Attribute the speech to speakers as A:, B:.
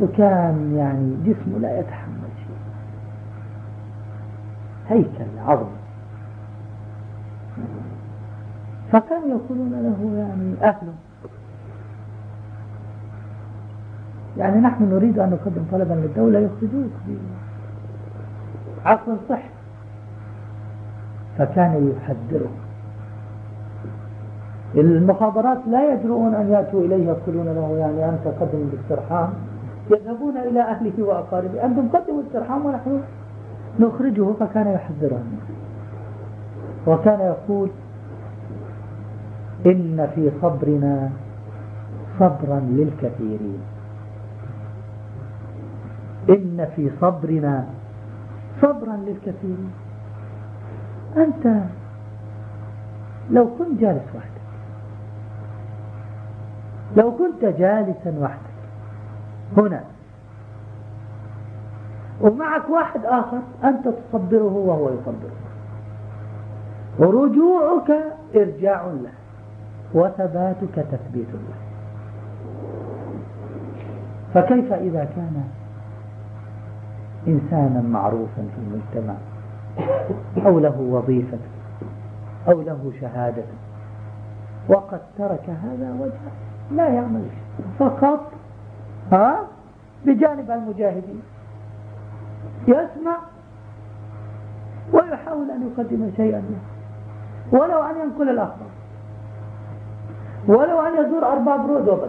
A: وكان يعني جسمه لا يتحمل شيء. هيكل عظم فكانوا يقولون له يعني أهله. يعني نحن نريد أن نقدم طلبا للدولة يخرجوك عقل صح فكان يحذره المخابرات لا يجرؤون أن يأتوا إليه يقولون له يعني أنت قدم الاسترحام يذهبون إلى أهله وأقاربه. أنتم قدموا الاسترحام ونحن نخرجه فكان يحذرهم. وكان يقول إن في صبرنا صبرا للكثيرين. إن في صبرنا صبرا للكثيرين. أنت لو كنت جالس وحدك لو كنت جالسا وحدك هنا. ومعك واحد آخر أنت تصبره وهو يصبرك ورجوعك إرجاع له وثباتك تثبيت له. فكيف إذا كان إنسانا معروفا في المجتمع أو له وظيفة أو له شهادة وقد ترك هذا وجهه لا يعمل فقط ها؟ بجانب المجاهدين. يسمع ويحاول أن يقدم شيئا. له ولو أن ينقل الأخبار. ولو أن يزور أرباب رود وبدر